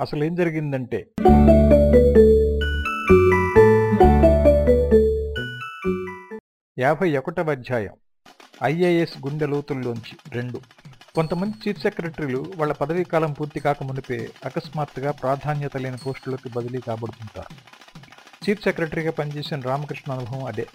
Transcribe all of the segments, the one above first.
అసలు ఏం జరిగిందంటే యాభై ఒకటవ అధ్యాయం ఐఏఎస్ గుండె లోతుల్లోంచి రెండు. కొంతమంది చీఫ్ సెక్రటరీలు వాళ్ళ పదవీ కాలం పూర్తి కాక మునిపే అకస్మాత్తుగా ప్రాధాన్యత లేని పోస్టులకు బదిలీ కాబడుతుంటారు. చీఫ్ సెక్రటరీగా పనిచేసిన రామకృష్ణ అనుభవం అదే.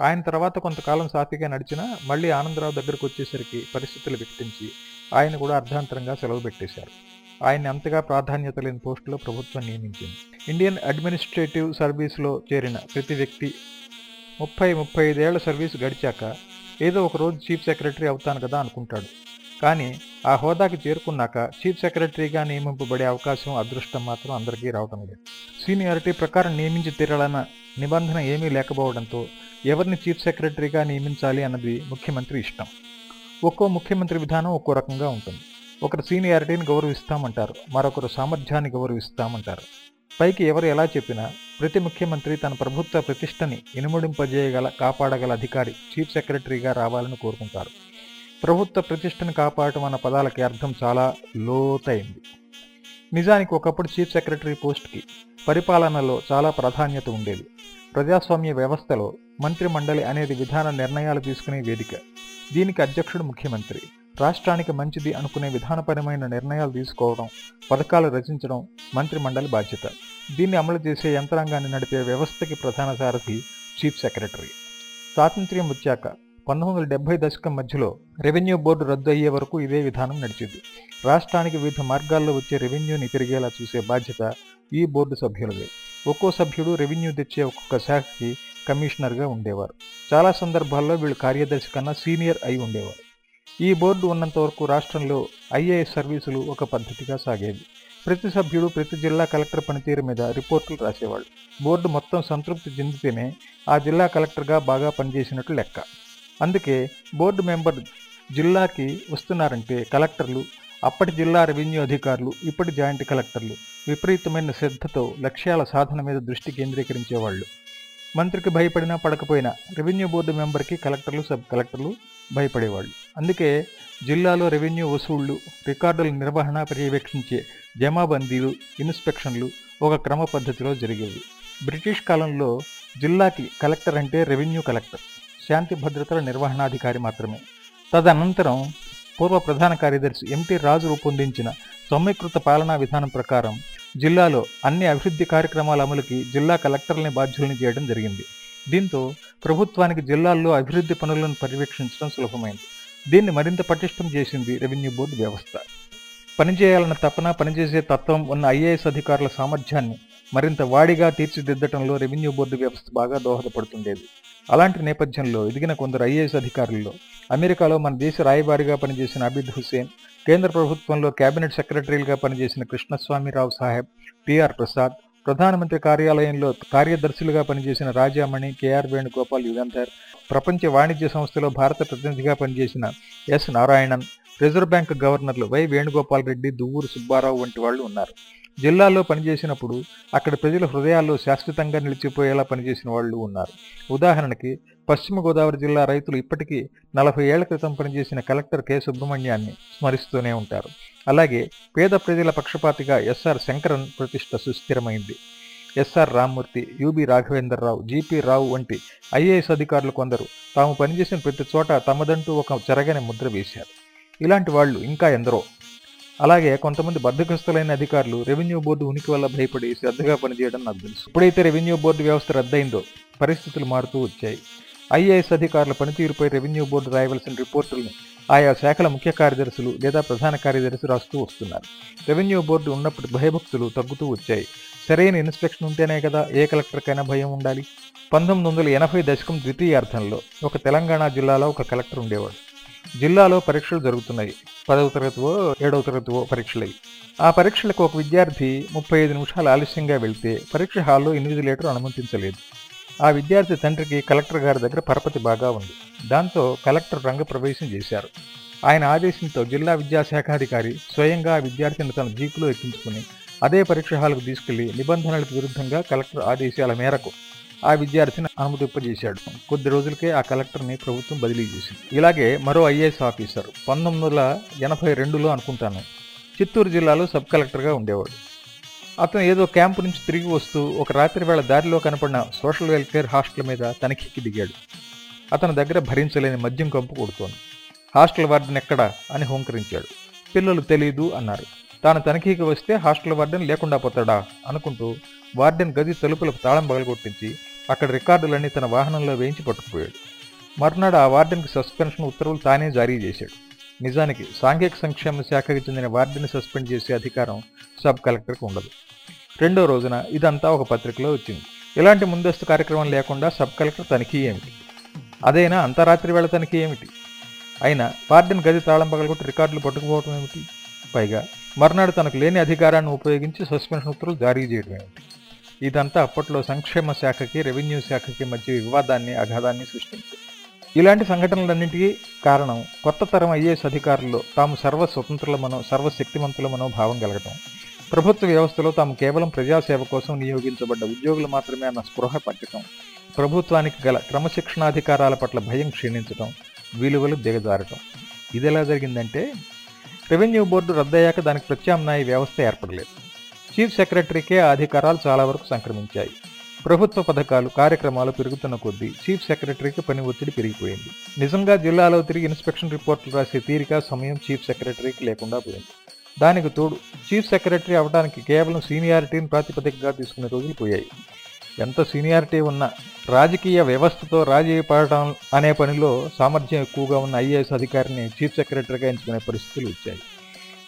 ఆయన తర్వాత కొంతకాలం సాఫీగా నడిచినా మళ్ళీ ఆనందరావు దగ్గరకు వచ్చేసరికి పరిస్థితులు వికటించి ఆయన కూడా అర్ధాంతరంగా సెలవు పెట్టేశారు. ఆయన్ని అంతగా ప్రాధాన్యత లేని పోస్టులో ప్రభుత్వం నియమించింది. ఇండియన్ అడ్మినిస్ట్రేటివ్ సర్వీస్లో చేరిన ప్రతి వ్యక్తి ముప్పై ముప్పై ఐదేళ్ళ సర్వీస్ గడిచాక ఏదో ఒక రోజు చీఫ్ సెక్రటరీ అవుతాను కదా అనుకుంటాడు. కానీ ఆ హోదాకి చేరుకున్నాక చీఫ్ సెక్రటరీగా నియమింపబడే అవకాశం అదృష్టం మాత్రం అందరికీ రావడం లేదు. సీనియారిటీ ప్రకారం నియమించి తీరాలన్న నిబంధన ఏమీ లేకపోవడంతో ఎవరిని చీఫ్ సెక్రటరీగా నియమించాలి అన్నది ముఖ్యమంత్రి ఇష్టం. ఒక్కో ముఖ్యమంత్రి విధానం ఒక్కో రకంగా ఉంటుంది. ఒకరు సీనియారిటీని గౌరవిస్తామంటారు మరొకరు సామర్థ్యాన్ని గౌరవిస్తామంటారు. పైకి ఎవరు ఎలా చెప్పినా ప్రతి ముఖ్యమంత్రి తన ప్రభుత్వ ప్రతిష్టని ఇనుముడింపజేయగల కాపాడగల అధికారి చీఫ్ సెక్రటరీగా రావాలని కోరుకుంటారు. ప్రభుత్వ ప్రతిష్టను కాపాడటం అన్న పదాలకి అర్థం చాలా లోతైంది. నిజానికి ఒకప్పుడు చీఫ్ సెక్రటరీ పోస్ట్కి పరిపాలనలో చాలా ప్రాధాన్యత ఉండేది. ప్రజాస్వామ్య వ్యవస్థలో మంత్రి మండలి అనేది విధాన నిర్ణయాలు తీసుకునే వేదిక. దీనికి అధ్యక్షుడు ముఖ్యమంత్రి. రాష్ట్రానికి మంచిది అనుకునే విధానపరమైన నిర్ణయాలు తీసుకోవడం పథకాలు రచించడం మంత్రి మండలి బాధ్యత. దీన్ని అమలు చేసే యంత్రాంగాన్ని నడిపే వ్యవస్థకి ప్రధాన సారథి చీఫ్ సెక్రటరీ. స్వాతంత్ర్యం వచ్చాక పంతొమ్మిది వందల డెబ్బై దశకం మధ్యలో రెవెన్యూ బోర్డు రద్దు అయ్యే వరకు ఇదే విధానం నడిచింది. రాష్ట్రానికి వివిధ మార్గాల్లో వచ్చే రెవెన్యూని పెరిగేలా చూసే బాధ్యత ఈ బోర్డు సభ్యులదే. ఒక్కో సభ్యుడు రెవెన్యూ తెచ్చే ఒక్కొక్క శాఖకి కమిషనర్గా ఉండేవారు. చాలా సందర్భాల్లో వీళ్ళు కార్యదర్శి కన్నా సీనియర్ అయి ఉండేవారు. ఈ బోర్డు ఉన్నంత వరకు రాష్ట్రంలో ఐఏఎస్ సర్వీసులు ఒక పద్ధతిగా సాగేవి. ప్రతి సభ్యుడు ప్రతి జిల్లా కలెక్టర్ పనితీరు మీద రిపోర్టులు రాసేవాడు. బోర్డు మొత్తం సంతృప్తి చెందితేనే ఆ జిల్లా కలెక్టర్గా బాగా పనిచేసినట్లు లెక్క. అందుకే బోర్డు మెంబర్ జిల్లాకి వస్తున్నారంటే కలెక్టర్లు అప్పటి జిల్లా రెవెన్యూ అధికారులు ఇప్పటి జాయింట్ కలెక్టర్లు విపరీతమైన శ్రద్ధతో లక్ష్యాల సాధన మీద దృష్టి కేంద్రీకరించేవాళ్ళు. మంత్రికి భయపడినా పడకపోయినా రెవెన్యూ బోర్డు మెంబర్కి కలెక్టర్లు సబ్ కలెక్టర్లు భయపడేవాళ్ళు. అందుకే జిల్లాలో రెవెన్యూ వసూళ్ళు రికార్డుల నిర్వహణ పర్యవేక్షించే జమాబందీలు ఇన్స్పెక్షన్లు ఒక క్రమ పద్ధతిలో జరిగేవి. బ్రిటిష్ కాలంలో జిల్లాకి కలెక్టర్ అంటే రెవెన్యూ కలెక్టర్ శాంతి భద్రతల నిర్వహణాధికారి మాత్రమే. తదనంతరం పూర్వ ప్రధాన కార్యదర్శి ఎంటి రాజు రూపొందించిన సమీకృత పాలనా విధానం ప్రకారం జిల్లాలో అన్ని అభివృద్ధి కార్యక్రమాల అమలుకి జిల్లా కలెక్టర్లని బాధ్యుల్ని చేయడం జరిగింది. దీంతో ప్రభుత్వానికి జిల్లాల్లో అభివృద్ధి పనులను పర్యవేక్షించడం సులభమైంది. దీన్ని మరింత పటిష్టం చేసింది రెవెన్యూ బోర్డు వ్యవస్థ. పనిచేయాలన్న తపన పనిచేసే తత్వం ఉన్న ఐఏఎస్ అధికారుల సామర్థ్యాన్ని మరింత వాడిగా తీర్చిదిద్దటంలో రెవెన్యూ బోర్డు వ్యవస్థ బాగా దోహదపడుతుండేది. అలాంటి నేపథ్యంలో ఎదిగిన కొందరు ఐఏఎస్ అధికారుల్లో అమెరికాలో మన దేశ రాయబారిగా పనిచేసిన అబిద్ హుసేన్ కేంద్ర ప్రభుత్వంలో కేబినెట్ సెక్రటరీలుగా పనిచేసిన కృష్ణస్వామిరావు సాహెబ్ టిఆర్ ప్రసాద్ ప్రధానమంత్రి కార్యాలయంలో కార్యదర్శులుగా పనిచేసిన రాజామణి కేఆర్ వేణుగోపాల్ యుగంధర్ ప్రపంచ వాణిజ్య సంస్థలో భారత ప్రతినిధిగా పనిచేసిన ఎస్ నారాయణన్ రిజర్వ్ బ్యాంక్ గవర్నర్లు వై వేణుగోపాల్ రెడ్డి దువ్వూరు సుబ్బారావు వంటి వాళ్ళు ఉన్నారు. జిల్లాలో పనిచేసినప్పుడు అక్కడ ప్రజల హృదయాల్లో శాశ్వతంగా నిలిచిపోయేలా పనిచేసిన వాళ్ళు ఉన్నారు. ఉదాహరణకి పశ్చిమ గోదావరి జిల్లా రైతులు ఇప్పటికీ నలభై ఏళ్ళ క్రితం పనిచేసిన కలెక్టర్ కె సుబ్రహ్మణ్యాన్ని స్మరిస్తూనే ఉంటారు. అలాగే పేద ప్రజల పక్షపాతిగా ఎస్ఆర్ శంకరన్ ప్రతిష్ట సుస్థిరమైంది. S R Rammurthy U B Raghavendra Rao G P Rao వంటి ఐఏఎస్ అధికారులు కొందరు తాము పనిచేసిన ప్రతి చోట తమదంటూ ఒక చెరగని ముద్ర వేశారు. ఇలాంటి వాళ్ళు ఇంకా ఎందరో? అలాగే కొంతమంది బద్దకస్తులైన అధికారులు రెవెన్యూ బోర్డు ఉనికి వల్ల భయపడి శ్రద్ధగా పనిచేయడం నాకు తెలుసు. ఎప్పుడైతే రెవెన్యూ బోర్డు వ్యవస్థ రద్దయిందో పరిస్థితులు మారుతూ వచ్చాయి. ఐఏఎస్ అధికారుల పనితీరుపై రెవెన్యూ బోర్డు రాయవలసిన రిపోర్టులను ఆయా శాఖల ముఖ్య కార్యదర్శులు లేదా ప్రధాన కార్యదర్శి రాస్తూ వస్తున్నారు. రెవెన్యూ బోర్డు ఉన్నప్పుడు భయభక్తులు తగ్గుతూ వచ్చాయి. సరైన ఇన్స్పెక్షన్ ఉంటేనే కదా ఏ కలెక్టర్కైనా భయం ఉండాలి. పంతొమ్మిది వందల ఎనభై దశకం ద్వితీయార్థంలో ఒక తెలంగాణ జిల్లాలో ఒక కలెక్టర్ ఉండేవాడు. జిల్లాలో పరీక్షలు జరుగుతున్నాయి. పదవ తరగతివో ఏడవ తరగతివో పరీక్షలవి ఆ పరీక్షలకు ఒక విద్యార్థి ముప్పై ఐదు నిమిషాలు ఆలస్యంగా వెళ్తే పరీక్ష హాల్లో ఇన్విజిలేటర్ అనుమతించలేదు. ఆ విద్యార్థి తండ్రికి కలెక్టర్ గారి దగ్గర పరపతి బాగా ఉంది. దాంతో కలెక్టర్ రంగప్రవేశం చేశారు. ఆయన ఆదేశంతో జిల్లా విద్యాశాఖాధికారి స్వయంగా ఆ విద్యార్థిని తన జీపులో ఎక్కించుకుని అదే పరీక్ష హాల్కు తీసుకెళ్ళి నిబంధనలకు విరుద్ధంగా కలెక్టర్ ఆదేశాల మేరకు ఆ విద్యార్థిని అనుమతింపజేశాడు కొద్ది రోజులకే ఆ కలెక్టర్ని ప్రభుత్వం బదిలీ చేసింది. ఇలాగే మరో ఐఏఎస్ ఆఫీసర్ పంతొమ్మిది వందల ఎనభై రెండులో అనుకుంటాను చిత్తూరు జిల్లాలో సబ్ కలెక్టర్గా ఉండేవాడు. అతను ఏదో క్యాంపు నుంచి తిరిగి వస్తూ ఒక రాత్రి వేళ దారిలో కనపడిన సోషల్ వెల్ఫేర్ హాస్టల్ మీద తనిఖీకి దిగాడు. అతని దగ్గర భరించలేని మద్యం కంపు కొడుతోంది. హాస్టల్ వార్డెన్ ఎక్కడ అని హోంకరించాడు. పిల్లలు తెలీదు అన్నారు. తాను తనిఖీకి వస్తే హాస్టల్ వార్డెన్ లేకుండా పోతాడా అనుకుంటూ వార్డెన్ గది తలుపులకు తాళం పగలగొట్టించి అక్కడ రికార్డులన్నీ తన వాహనంలో వేయించి పట్టుకుపోయాడు. మర్నాడు ఆ వార్డెన్కి సస్పెన్షన్ ఉత్తర్వులు తానే జారీ చేశాడు. నిజానికి సాంఘిక సంక్షేమ శాఖకి చెందిన వార్డుని సస్పెండ్ చేసే అధికారం సబ్ కలెక్టర్కి ఉండదు. రెండో రోజున ఇదంతా ఒక పత్రికలో వచ్చింది. ఇలాంటి ముందస్తు కార్యక్రమం లేకుండా సబ్ కలెక్టర్ తనిఖీ ఏమిటి? అదైనా అంతరాత్రి వేళ తనిఖీ ఏమిటి? అయినా వార్డెన్ గది తాళం పగలగొట్టి రికార్డులు పట్టుకుపోవటం ఏమిటి? పైగా మర్నాడు తనకు లేని అధికారాన్ని ఉపయోగించి సస్పెన్షన్ ఉత్తర్వులు జారీ చేయడం ఏమిటి? ఇదంతా అప్పట్లో సంక్షేమ శాఖకి రెవెన్యూ శాఖకి మధ్య వివాదాన్ని అగాధాన్ని సృష్టించింది. ఇలాంటి సంఘటనలన్నింటికీ కారణం కొత్త తరం ఐఏఎస్ అధికారుల్లో తాము సర్వ స్వతంత్రులమనో సర్వశక్తిమంతులమనో భావం కలగటం ప్రభుత్వ వ్యవస్థలో తాము కేవలం ప్రజాసేవ కోసం నియోగించబడ్డ ఉద్యోగులు మాత్రమే అన్న స్పృహ పట్టడం ప్రభుత్వానికి గల క్రమశిక్షణాధికారాల పట్ల భయం క్షీణించడం విలువలు దిగజారటం. ఇది ఎలా జరిగిందంటే రెవెన్యూ బోర్డు రద్దయ్యాక దానికి ప్రత్యామ్నాయ వ్యవస్థ ఏర్పడలేదు. చీఫ్ సెక్రటరీకే ఆ అధికారాలు చాలా వరకు సంక్రమించాయి. ప్రభుత్వ పథకాలు కార్యక్రమాలు పెరుగుతున్న కొద్దీ చీఫ్ సెక్రటరీకి పని ఒత్తిడి పెరిగిపోయింది. నిజంగా జిల్లాలో తిరిగి ఇన్స్పెక్షన్ రిపోర్టులు రాసే తీరిక సమయం చీఫ్ సెక్రటరీకి లేకుండా పోయింది. దానికి తోడు చీఫ్ సెక్రటరీ అవడానికి కేవలం సీనియారిటీని ప్రాతిపదికగా తీసుకునే రోజులు పోయాయి. ఎంత సీనియారిటీ ఉన్నా రాజకీయ వ్యవస్థతో రాజీ పడటం అనే పనిలో సామర్థ్యం ఎక్కువగా ఉన్న ఐఏఎస్ అధికారిని చీఫ్ సెక్రటరీగా ఎంచుకునే పరిస్థితులు వచ్చాయి.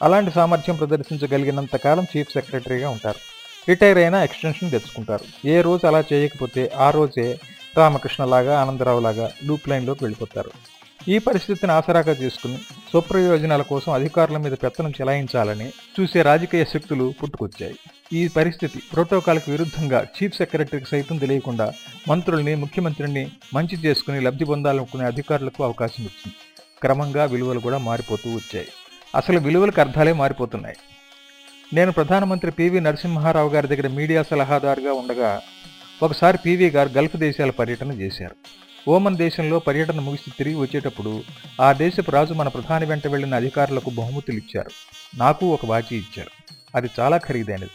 అలాంటి సామర్థ్యం ప్రదర్శించగలిగినంత కాలం చీఫ్ సెక్రటరీగా ఉంటారు. రిటైర్ అయినా ఎక్స్టెన్షన్ తెచ్చుకుంటారు. ఏ రోజు అలా చేయకపోతే ఆ రోజే రామకృష్ణలాగా ఆనందరావులాగా లూప్ లైన్లోకి వెళ్ళిపోతారు. ఈ పరిస్థితిని ఆసరాగా చేసుకుని స్వప్రయోజనాల కోసం అధికారుల మీద పెత్తనం చెలాయించాలని చూసే రాజకీయ శక్తులు పుట్టుకొచ్చాయి. ఈ పరిస్థితి ప్రోటోకాల్కి విరుద్ధంగా చీఫ్ సెక్రటరీకి సైతం తెలియకుండా మంత్రుల్ని ముఖ్యమంత్రిని మంచి చేసుకుని లబ్ధి పొందాలనుకునే అధికారులకు అవకాశం ఇచ్చింది. క్రమంగా విలువలు కూడా మారిపోతూ వచ్చాయి. అసలు విలువలకు అర్థాలే మారిపోతున్నాయి. నేను ప్రధానమంత్రి పివి నరసింహారావు గారి దగ్గర మీడియా సలహాదారుగా ఉండగా ఒకసారి పివి గారు గల్ఫ్ దేశాల పర్యటన చేశారు. ఓమన్ దేశంలో పర్యటన ముగిసి తిరిగి వచ్చేటప్పుడు ఆ దేశపు రాజు మన ప్రధాని వెంట వెళ్ళిన అధికారులకు బహుమతులు ఇచ్చారు. నాకు ఒక వాచి ఇచ్చారు. అది చాలా ఖరీదైనది.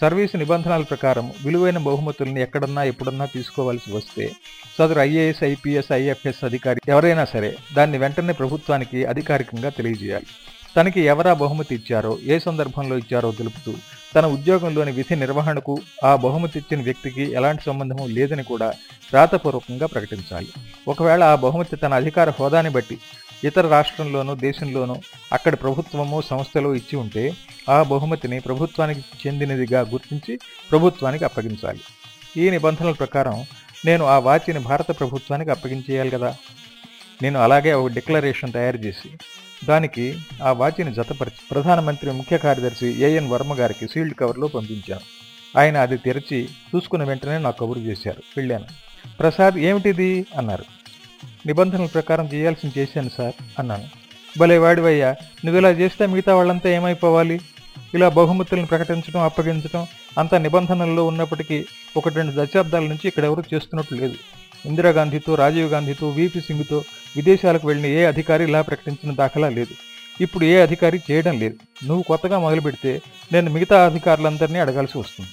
సర్వీసు నిబంధనల ప్రకారం విలువైన బహుమతుల్ని ఎక్కడన్నా ఎప్పుడన్నా తీసుకోవాల్సి వస్తే సదరు ఐఏఎస్ ఐపీఎస్ ఐఎఫ్ఎస్ అధికారి ఎవరైనా సరే దాన్ని వెంటనే ప్రభుత్వానికి అధికారికంగా తెలియజేయాలి. తనకి ఎవరా బహుమతి ఇచ్చారో ఏ సందర్భంలో ఇచ్చారో తెలుపుతూ తన ఉద్యోగంలోని విధి నిర్వహణకు ఆ బహుమతి ఇచ్చిన వ్యక్తికి ఎలాంటి సంబంధము లేదని కూడా రాతపూర్వకంగా ప్రకటించాలి. ఒకవేళ ఆ బహుమతి తన అధికార హోదాని బట్టి ఇతర రాష్ట్రంలోనూ దేశంలోనూ అక్కడి ప్రభుత్వము సంస్థలు ఇచ్చి ఉంటే ఆ బహుమతిని ప్రభుత్వానికి చెందినదిగా గుర్తించి ప్రభుత్వానికి అప్పగించాలి. ఈ నిబంధనల ప్రకారం నేను ఆ వాచిని భారత ప్రభుత్వానికి అప్పగించేయాలి కదా? నేను అలాగే ఒక డిక్లరేషన్ తయారు చేసి దానికి ఆ వాచిని జతపరిచి ప్రధానమంత్రి ముఖ్య కార్యదర్శి ఏఎన్ వర్మ గారికి సీల్డ్ కవర్లో పంపించాను. ఆయన అది తెరిచి చూసుకున్న వెంటనే నాకు కబురు చేశారు. వెళ్ళాను. ప్రసాద్ ఏమిటిది? అన్నారు. నిబంధనల ప్రకారం చేయాల్సింది చేశాను సార్ అన్నాను. భలే వాడివయ్యా నువ్వు ఇలా చేస్తే మిగతా వాళ్ళంతా ఏమైపోవాలి? ఇలా బహుమతులను ప్రకటించడం అప్పగించడం అంత నిబంధనల్లో ఉన్నప్పటికీ ఒకటి రెండు దశాబ్దాల నుంచి ఇక్కడ ఎవరు చేస్తున్నట్టు లేదు. ఇందిరాగాంధీతో రాజీవ్ గాంధీతో వీపీ సింగ్తో విదేశాలకు వెళ్ళిన ఏ అధికారి ఇలా ప్రకటించిన దాఖలా లేదు. ఇప్పుడు ఏ అధికారి చేయడం లేదు. నువ్వు కొత్తగా మొదలు పెడితే నేను మిగతా అధికారులందరినీ అడగాల్సి వస్తుంది.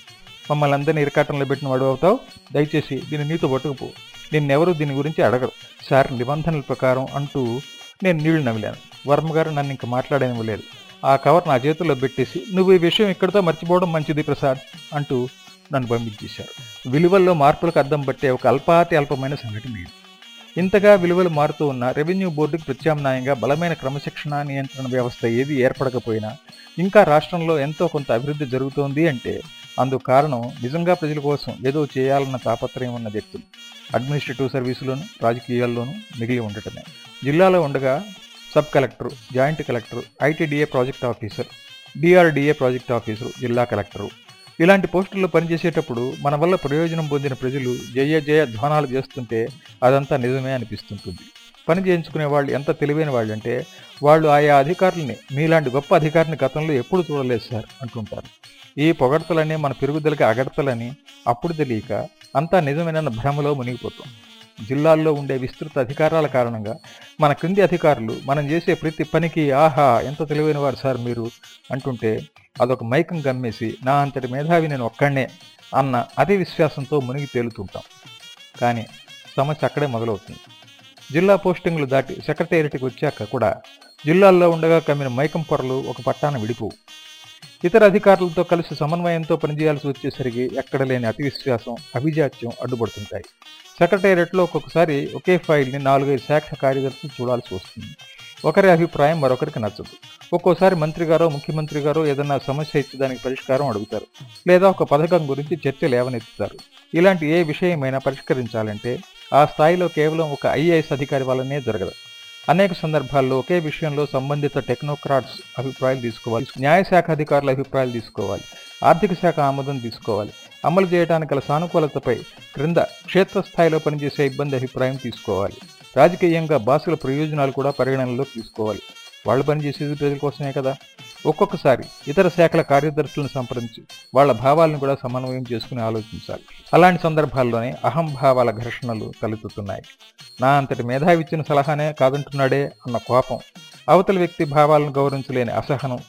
మమ్మల్ని అందరినీ ఇరకాటంలో పెట్టిన వాడు అవుతావు? దయచేసి దీన్ని నీతో పట్టుకుపో నిన్నెవరూ దీని గురించి అడగరు. సార్ నిబంధనల ప్రకారం అంటూ నేను నీళ్ళు నవ్విలాను వర్మ గారు నన్ను ఇంకా మాట్లాడనివ్వలేదు. ఆ కవర్ నా చేతుల్లో పెట్టేసి నువ్వు ఈ విషయం ఇక్కడితో మర్చిపోవడం మంచిది ప్రసాద్ అంటూ నన్ను పంపించేశారు. విలువల్లో మార్పులకు అద్దం పట్టే ఒక అల్పాతి అల్పమైన సంఘటన ఇది. ఇంతగా విలువలు మారుతూ ఉన్న రెవెన్యూ బోర్డుకు ప్రత్యామ్నాయంగా బలమైన క్రమశిక్షణ నియంత్రణ వ్యవస్థ ఏది ఏర్పడకపోయినా ఇంకా రాష్ట్రంలో ఎంతో కొంత అభివృద్ధి జరుగుతోంది అంటే అందుకు కారణం నిజంగా ప్రజల కోసం ఏదో చేయాలన్న తాపత్రయం ఉన్న వ్యక్తులు. అడ్మినిస్ట్రేటివ్ సర్వీసులోను రాజకీయాల్లోనూ మిగిలి ఉండటమే. జిల్లాలో ఉండగా sub collector joint collector ITDA project officer DRDA project officer జిల్లా కలెక్టరు ఇలాంటి పోస్టుల్లో పనిచేసేటప్పుడు మన వల్ల ప్రయోజనం పొందిన ప్రజలు జయ జయ ధ్వానాలు చేస్తుంటే అదంతా నిజమే అనిపిస్తుంటుంది. పని చేయించుకునే వాళ్ళు ఎంత తెలివైన వాళ్ళు అంటే వాళ్ళు ఆయా అధికారులని మీలాంటి గొప్ప అధికారిని గతంలో ఎప్పుడు చూడలేదు సార్ అంటుంటారు. ఈ పొగడతలనే మన పెరుగుదలకి అగడతలని అప్పుడు తెలియక అంతా నిజమేనన్న భ్రమలో మునిగిపోతాం. జిల్లాల్లో ఉండే విస్తృత అధికారాల కారణంగా మన క్రింది అధికారులు మనం చేసే ప్రతి పనికి ఆహా ఎంత తెలివైన వారు సార్ మీరు అంటుంటే అదొక మైకం గమ్మేసి నా అంతటి మేధావి నేను ఒక్కడనే అన్న అదే విశ్వాసంతో మునిగి తేలుతుంటాం. కానీ సమస్య అక్కడే మొదలవుతుంది. జిల్లా పోస్టింగ్లు దాటి సెక్రటేరియట్కి వచ్చాక కూడా జిల్లాల్లో ఉండగా కమ్మిన మైకం పొరలు ఒక పట్టాన విడిపోవు. ఇతర అధికారులతో కలిసి సమన్వయంతో పనిచేయాల్సి వచ్చేసరికి ఎక్కడ లేని అతి విశ్వాసం అభిజాత్యం అడ్డుపడుతుంటాయి. సెక్రటేరియట్లో ఒక్కొక్కసారి ఒకే ఫైల్ని నాలుగైదు శాఖ కార్యదర్శులు చూడాల్సి వస్తుంది. ఒకరి అభిప్రాయం మరొకరికి నచ్చదు. ఒక్కోసారి మంత్రి గారో ముఖ్యమంత్రి గారో ఏదన్నా సమస్య ఇచ్చి దానికి పరిష్కారం అడుగుతారు. లేదా ఒక పథకం గురించి చర్చ లేవనెత్తుతారు. ఇలాంటి ఏ విషయమైనా పరిష్కరించాలంటే ఆ స్థాయిలో కేవలం ఒక ఐఏఎస్ అధికారి వల్లనే జరగదు. అనేక సందర్భాల్లో ఒకే విషయంలో సంబంధిత టెక్నోక్రాట్స్ అభిప్రాయాలు తీసుకోవాలి. న్యాయశాఖ అధికారుల అభిప్రాయాలు తీసుకోవాలి. ఆర్థిక శాఖ ఆమోదం తీసుకోవాలి. అమలు చేయడానికి గల సానుకూలతపై క్రింద క్షేత్రస్థాయిలో పనిచేసే ఇబ్బంది అభిప్రాయం తీసుకోవాలి. రాజకీయంగా బాసుల ప్రయోజనాలు కూడా పరిగణనలోకి తీసుకోవాలి. వాళ్ళు పనిచేసేది ప్రజల కోసమే కదా. ఒక్కొక్కసారి ఇతర శాఖల కార్యదర్శులను సంప్రదించి వాళ్ళ భావాలను కూడా సమన్వయం చేసుకుని ఆలోచించాలి. అలాంటి సందర్భాల్లోనే అహంభావాల ఘర్షణలు తలెత్తుతున్నాయి. నా అంతటి మేధావి ఇచ్చిన సలహానే కాదంటున్నాడే అన్న కోపం అవతల వ్యక్తి భావాలను గౌరవించలేని అసహనం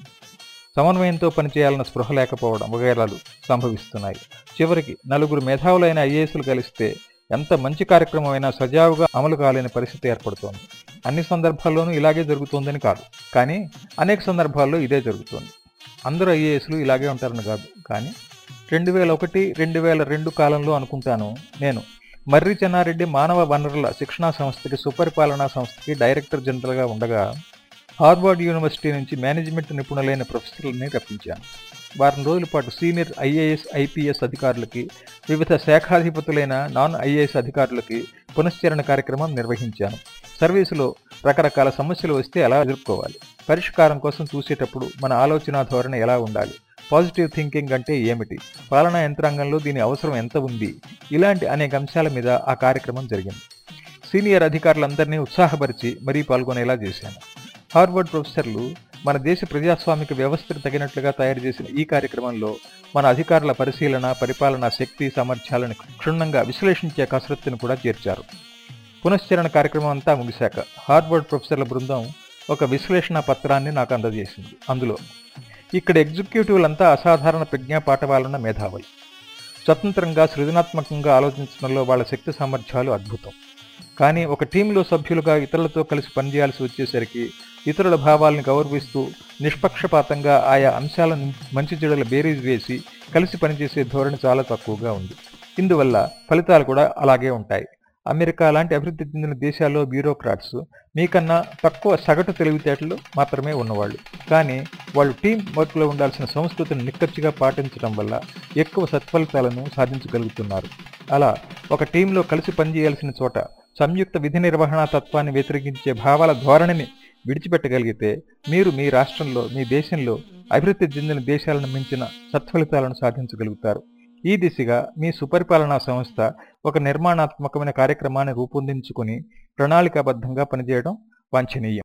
సమన్వయంతో పనిచేయాలన్న స్పృహ లేకపోవడం వగైరాలు సంభవిస్తున్నాయి. చివరికి నలుగురు మేధావులైన ఐఏఎస్లు కలిస్తే ఎంత మంచి కార్యక్రమం అయినా సజావుగా అమలు కాలేని పరిస్థితి ఏర్పడుతోంది. అన్ని సందర్భాల్లోనూ ఇలాగే జరుగుతోందని కాదు. కానీ అనేక సందర్భాల్లో ఇదే జరుగుతోంది. అందరూ ఐఏఎస్లు ఇలాగే ఉంటారని కాదు. కానీ రెండు వేల ఒకటి రెండు వేల రెండు కాలంలో అనుకుంటాను నేను. మర్రి చెన్నారెడ్డి మానవ వనరుల శిక్షణా సంస్థకి సుపరిపాలనా సంస్థకి డైరెక్టర్ జనరల్గా ఉండగా హార్వర్డ్ యూనివర్సిటీ నుంచి మేనేజ్మెంట్ నిపుణులైన ప్రొఫెసర్లని రప్పించాను. వారం రోజుల పాటు సీనియర్ ఐఏఎస్ ఐపీఎస్ అధికారులకి వివిధ శాఖాధిపతులైన నాన్ ఐఏఎస్ అధికారులకి పునశ్చరణ కార్యక్రమం నిర్వహించాను. సర్వీసులో రకరకాల సమస్యలు వస్తే ఎలా ఎదుర్కోవాలి? పరిష్కారం కోసం చూసేటప్పుడు మన ఆలోచన ధోరణి ఎలా ఉండాలి? పాజిటివ్ థింకింగ్ అంటే ఏమిటి? పాలనా యంత్రాంగంలో దీని అవసరం ఎంత ఉంది? ఇలాంటి అనేక అంశాల మీద ఆ కార్యక్రమం జరిగింది. సీనియర్ అధికారులందరినీ ఉత్సాహపరిచి మరీ పాల్గొనేలా చేశాను. హార్వర్డ్ ప్రొఫెసర్లు మన దేశ ప్రజాస్వామిక వ్యవస్థకు తగినట్లుగా తయారు చేసిన ఈ కార్యక్రమంలో మన అధికారుల పరిశీలన పరిపాలనా శక్తి సామర్థ్యాలను క్షుణ్ణంగా విశ్లేషించే కసరత్తును కూడా చేర్చారు. పునశ్చరణ కార్యక్రమం అంతా ముగిశాక హార్వర్డ్ ప్రొఫెసర్ల బృందం ఒక విశ్లేషణ పత్రాన్ని నాకు అందజేసింది. అందులో ఇక్కడ ఎగ్జిక్యూటివ్లంతా అసాధారణ ప్రజ్ఞా పాఠవాలన్న మేధావులు. స్వతంత్రంగా సృజనాత్మకంగా ఆలోచించడంలో వాళ్ళ శక్తి సామర్థ్యాలు అద్భుతం. కానీ ఒక టీంలో సభ్యులుగా ఇతరులతో కలిసి పనిచేయాల్సి వచ్చేసరికి ఇతరుల భావాలను గౌరవిస్తూ నిష్పక్షపాతంగా ఆయా అంశాలను మంచి చెడుల బేరీజ్ వేసి కలిసి పనిచేసే ధోరణి చాలా తక్కువగా ఉంది. ఇందువల్ల ఫలితాలు కూడా అలాగే ఉంటాయి. అమెరికా లాంటి అభివృద్ధి చెందిన దేశాల్లో బ్యూరోక్రాట్స్ మీకన్నా తక్కువ సగటు తెలివితేటలు మాత్రమే ఉన్నవాళ్ళు. కానీ వాళ్ళు టీం వర్క్లో ఉండాల్సిన సంస్కృతిని నిక్కచ్చిగా పాటించడం వల్ల ఎక్కువ సత్ఫలితాలను సాధించగలుగుతున్నారు. అలా ఒక టీంలో కలిసి పనిచేయాల్సిన చోట సంయుక్త విధి నిర్వహణ తత్వాన్ని వ్యతిరేకించే భావాల ధోరణిని విడిచిపెట్టగలిగితే మీరు మీ రాష్ట్రంలో మీ దేశంలో అభివృద్ధి చెందిన దేశాలను మించిన సత్ఫలితాలను సాధించగలుగుతారు. ఈ దిశగా మీ సుపరిపాలనా సంస్థ ఒక నిర్మాణాత్మకమైన కార్యక్రమాన్ని రూపొందించుకుని ప్రణాళికాబద్ధంగా పనిచేయడం వాంఛనీయం.